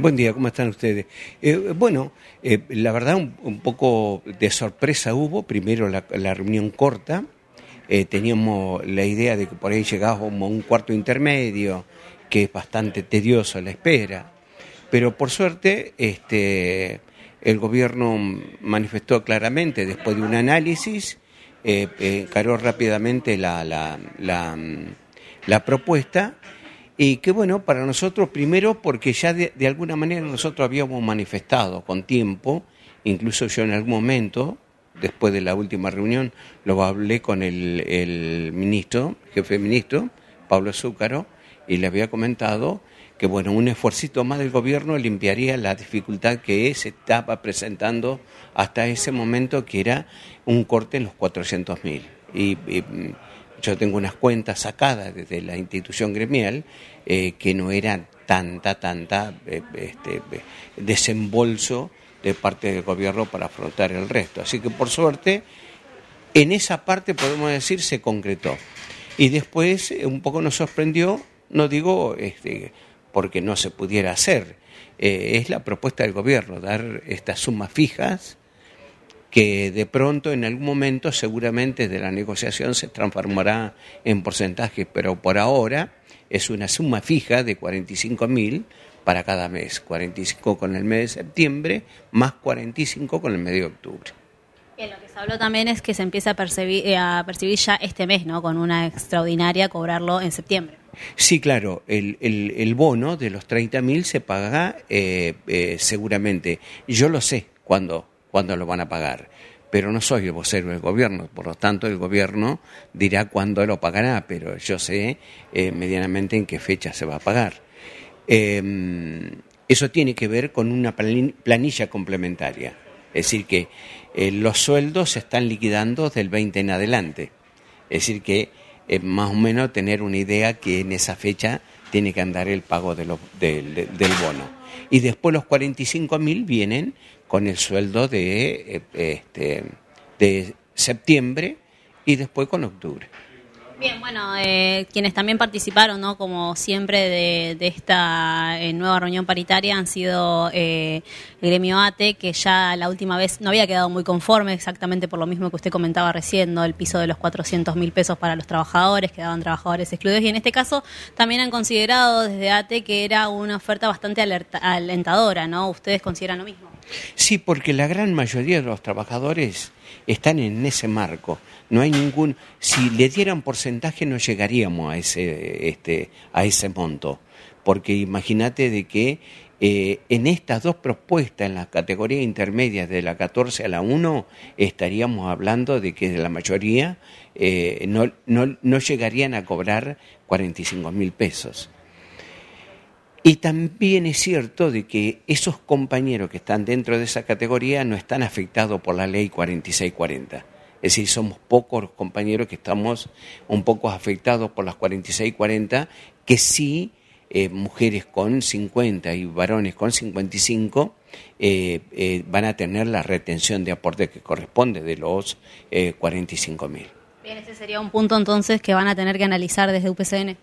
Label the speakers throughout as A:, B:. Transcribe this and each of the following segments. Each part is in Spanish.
A: Buen día, ¿cómo están ustedes? Eh, bueno, eh, la verdad un, poco de sorpresa hubo, primero la, reunión corta, eh, teníamos la idea de que por ahí llegábamos a un cuarto intermedio, que es bastante tedioso la espera, pero por suerte este, el gobierno manifestó claramente, después de un análisis, encaró rápidamente la, la, la, la propuesta y que bueno, para nosotros primero porque ya de, alguna manera nosotros habíamos manifestado con tiempo, incluso yo en algún momento, después de la última reunión, lo hablé con el, ministro, jefe ministro, Pablo Zúcaro, y le había comentado que bueno, un esfuercito más del gobierno limpiaría la dificultad que se estaba presentando hasta ese momento, que era un corte en los 400 mil. y yo tengo unas cuentas sacadas desde la institución gremial eh, que no eran tanta, tanta eh, este, desembolso de parte del gobierno para afrontar el resto. Así que por suerte, en esa parte podemos decir se concretó. Y después eh, un poco nos sorprendió, no digo este, porque no se pudiera hacer, es la propuesta del gobierno, dar estas sumas fijas que de pronto en algún momento seguramente de la negociación se transformará en porcentaje, pero por ahora es una suma fija de 45 mil para cada mes, 45 con el mes de septiembre más 45 con el mes de octubre.
B: lo que se habló también es que se empieza a percibir, eh, a percibir ya este mes, ¿no? Con una extraordinaria cobrarlo en septiembre.
A: Sí, claro, el, el, bono de los 30 mil se paga eh, eh, seguramente. Yo lo sé cuando cuándo lo van a pagar. Pero no soy el vocero del gobierno, por lo tanto el gobierno dirá cuándo lo pagará, pero yo sé eh, medianamente en qué fecha se va a pagar. Em, eso tiene que ver con una planilla complementaria, es decir, que eh, los sueldos se están liquidando del 20 en adelante, es decir, que eh, más o menos tener una idea que en esa fecha tiene que andar el pago de del bono. Y después los 45 mil vienen con el sueldo de, eh, este, de septiembre y después con octubre.
B: Bien, bueno, eh, quienes también participaron, ¿no? como siempre, de, esta eh, nueva reunión paritaria han sido el gremio ATE, que ya la última vez no había quedado muy conforme, exactamente por lo mismo que usted comentaba recién, ¿no? el piso de los 400 mil pesos para los trabajadores, quedaban trabajadores excluidos, y en este caso también han considerado desde ATE que era una oferta bastante alentadora, ¿no? ¿Ustedes consideran lo mismo?
A: Sí, porque la gran mayoría de los trabajadores están en ese marco. No hay ningún. Si le dieran porcentaje, no llegaríamos a ese, este, a ese monto. Porque imagínate de que eh, en estas dos propuestas, en las categorías intermedias de la 14 a la 1, estaríamos hablando de que la mayoría eh, no, no, no llegarían a cobrar 45 mil pesos. Y también es cierto de que esos compañeros que están dentro de esa categoría no están afectados por la ley 4640. Es decir, somos pocos compañeros que estamos un poco afectados por las 4640, que sí eh, mujeres con 50 y varones con 55 eh, eh, van a tener la retención de aporte que corresponde de los 45 mil.
B: Sería un punto entonces que van a tener que analizar desde UPCN.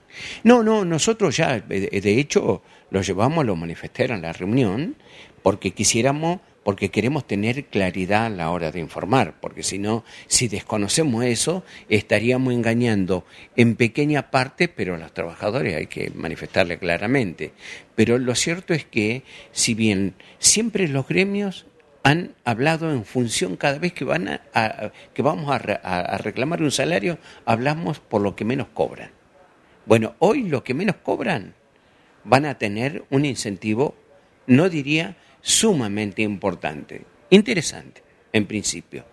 A: No, no, nosotros ya, de hecho, lo llevamos, lo manifestaron en la reunión, porque quisiéramos, porque queremos tener claridad a la hora de informar, porque si no, si desconocemos eso, estaríamos engañando en pequeña parte, pero a los trabajadores hay que manifestarle claramente. Pero lo cierto es que, si bien siempre los gremios han hablado en función cada vez que van a, que vamos a, reclamar un salario, hablamos por lo que menos cobran. Bueno, hoy lo que menos cobran van a tener un incentivo, no diría sumamente importante, interesante en principio.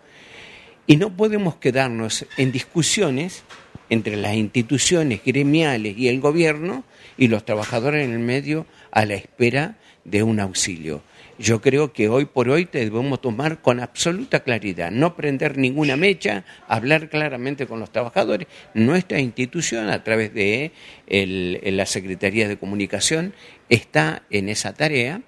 A: Y no podemos quedarnos en discusiones entre las instituciones gremiales y el gobierno y los trabajadores en el medio a la espera de un auxilio. Yo creo que hoy por hoy debemos tomar con absoluta claridad, no prender ninguna mecha, hablar claramente con los trabajadores. Nuestra institución, a través de la Secretaría de Comunicación, está en esa tarea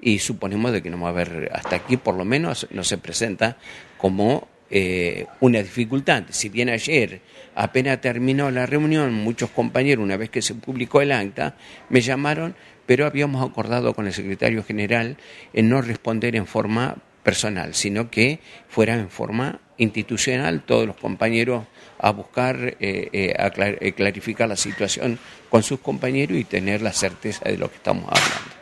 A: y suponemos de que no va a haber, hasta aquí por lo menos, no se presenta como eh, una dificultad. Si bien ayer apenas terminó la reunión, muchos compañeros, una vez que se publicó el acta, me llamaron pero habíamos acordado con el secretario general en no responder en forma personal, sino que fuera en forma institucional todos los compañeros a buscar eh, eh, a clarificar la situación con sus compañeros y tener la certeza de lo que estamos hablando.